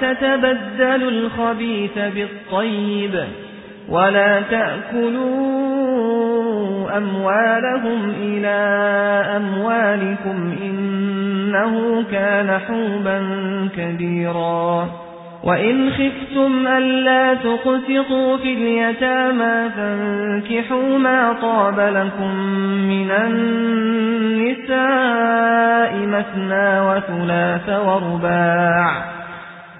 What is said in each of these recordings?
تتبدلوا الخبيث بالطيب ولا تأكلوا أموالهم إلى أموالكم إنه كان حوبا كبيرا. وإن خفتم ألا تقسطوا في اليتامى فانكحوا ما طاب لكم من النساء مثنى وثلاث ورباع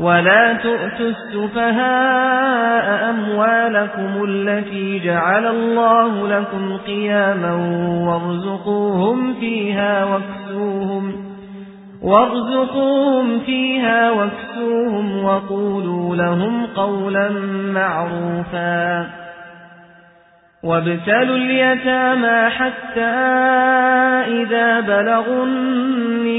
ولا تؤتوا السفهاء أموالكم التي جعل الله لكم قياما وارزقوهم فيها واكسوهم وارزقوهم فيها واكسوهم وقولوا لهم قولا معروفا وابتلوا اليتامى حتى إذا بلغوا